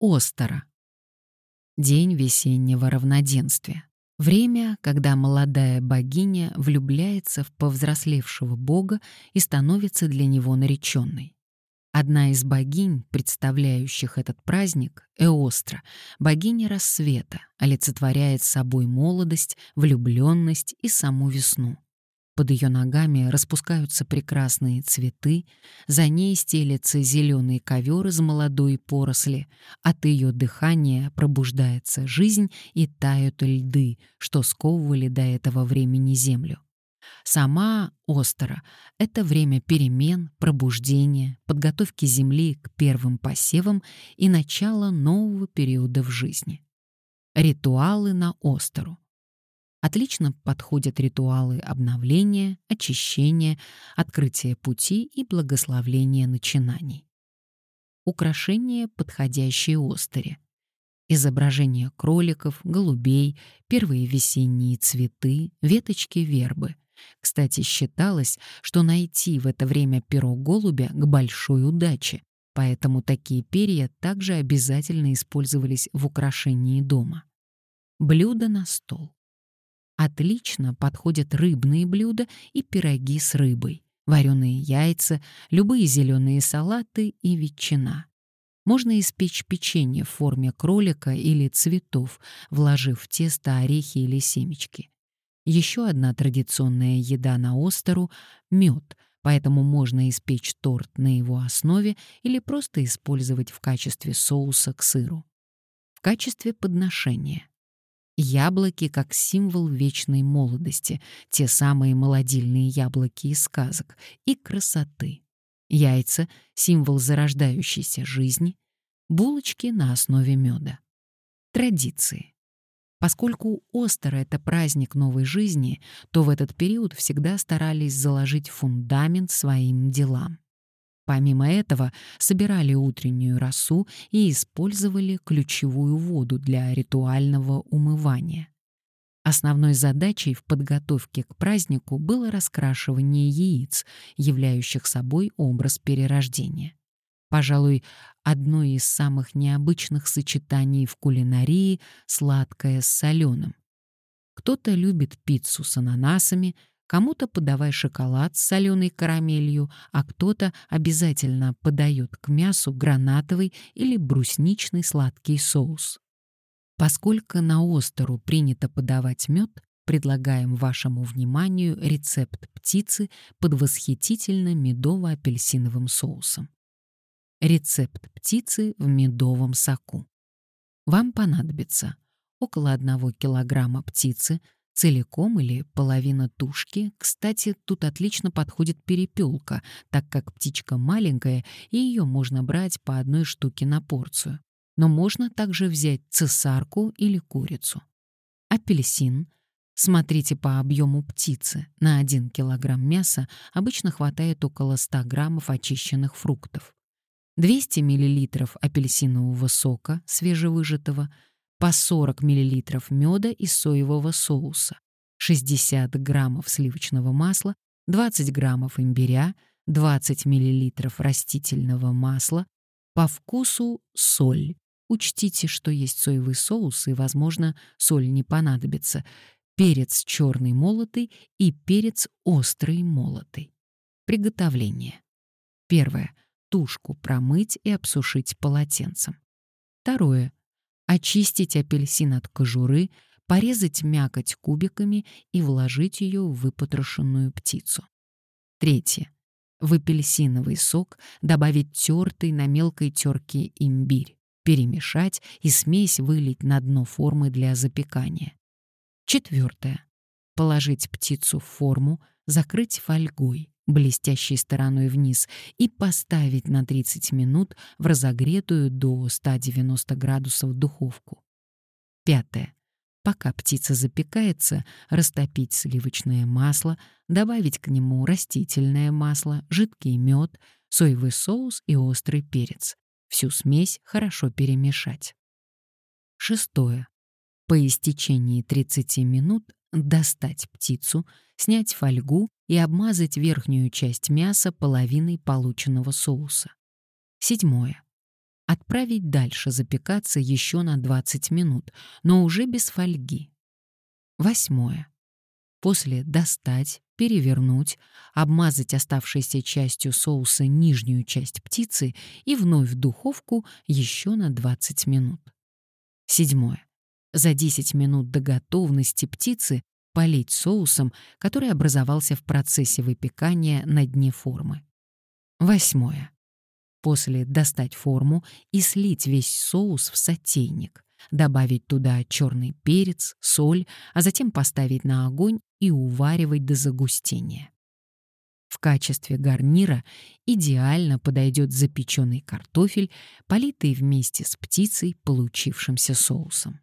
Остера. День весеннего равноденствия. Время, когда молодая богиня влюбляется в повзрослевшего бога и становится для него нареченной. Одна из богинь, представляющих этот праздник, Эостра, богиня рассвета, олицетворяет собой молодость, влюбленность и саму весну. Под ее ногами распускаются прекрасные цветы, за ней стелется зеленый ковер из молодой поросли, от ее дыхания пробуждается жизнь и тают льды, что сковывали до этого времени землю. Сама Остера — это время перемен, пробуждения, подготовки земли к первым посевам и начала нового периода в жизни. Ритуалы на Остеру — Отлично подходят ритуалы обновления, очищения, открытия пути и благословления начинаний. Украшения, подходящие остере. Изображения кроликов, голубей, первые весенние цветы, веточки вербы. Кстати, считалось, что найти в это время перо голубя к большой удаче, поэтому такие перья также обязательно использовались в украшении дома. Блюдо на стол. Отлично подходят рыбные блюда и пироги с рыбой, вареные яйца, любые зеленые салаты и ветчина. Можно испечь печенье в форме кролика или цветов, вложив в тесто орехи или семечки. Еще одна традиционная еда на остеру — мед, поэтому можно испечь торт на его основе или просто использовать в качестве соуса к сыру. В качестве подношения Яблоки как символ вечной молодости, те самые молодильные яблоки из сказок, и красоты. Яйца — символ зарождающейся жизни, булочки на основе меда. Традиции. Поскольку Остер — это праздник новой жизни, то в этот период всегда старались заложить фундамент своим делам. Помимо этого, собирали утреннюю росу и использовали ключевую воду для ритуального умывания. Основной задачей в подготовке к празднику было раскрашивание яиц, являющих собой образ перерождения. Пожалуй, одно из самых необычных сочетаний в кулинарии — сладкое с соленым. Кто-то любит пиццу с ананасами, Кому-то подавай шоколад с соленой карамелью, а кто-то обязательно подает к мясу гранатовый или брусничный сладкий соус. Поскольку на остеру принято подавать мед, предлагаем вашему вниманию рецепт птицы под восхитительно медово-апельсиновым соусом. Рецепт птицы в медовом соку. Вам понадобится около 1 килограмма птицы, Целиком или половина тушки, кстати, тут отлично подходит перепелка, так как птичка маленькая, и ее можно брать по одной штуке на порцию. Но можно также взять цесарку или курицу. Апельсин. Смотрите по объему птицы. На 1 килограмм мяса обычно хватает около 100 граммов очищенных фруктов. 200 миллилитров апельсинового сока, свежевыжатого, по 40 мл меда и соевого соуса, 60 граммов сливочного масла, 20 граммов имбиря, 20 мл растительного масла, по вкусу соль. Учтите, что есть соевый соус, и, возможно, соль не понадобится. Перец черный молотый и перец острый молотый. Приготовление. Первое. Тушку промыть и обсушить полотенцем. Второе очистить апельсин от кожуры, порезать мякоть кубиками и вложить ее в выпотрошенную птицу. Третье. В апельсиновый сок добавить тертый на мелкой терке имбирь, перемешать и смесь вылить на дно формы для запекания. Четвертое. Положить птицу в форму, закрыть фольгой, блестящей стороной вниз и поставить на 30 минут в разогретую до 190 градусов духовку. Пятое. Пока птица запекается, растопить сливочное масло, добавить к нему растительное масло, жидкий мед, соевый соус и острый перец. Всю смесь хорошо перемешать. Шестое. По истечении 30 минут достать птицу, снять фольгу и обмазать верхнюю часть мяса половиной полученного соуса. Седьмое. отправить дальше запекаться еще на 20 минут, но уже без фольги. Восьмое. После достать, перевернуть, обмазать оставшейся частью соуса нижнюю часть птицы и вновь в духовку еще на 20 минут. Седьмое. За 10 минут до готовности птицы полить соусом, который образовался в процессе выпекания на дне формы. Восьмое. После достать форму и слить весь соус в сотейник, добавить туда черный перец, соль, а затем поставить на огонь и уваривать до загустения. В качестве гарнира идеально подойдет запеченный картофель, политый вместе с птицей получившимся соусом.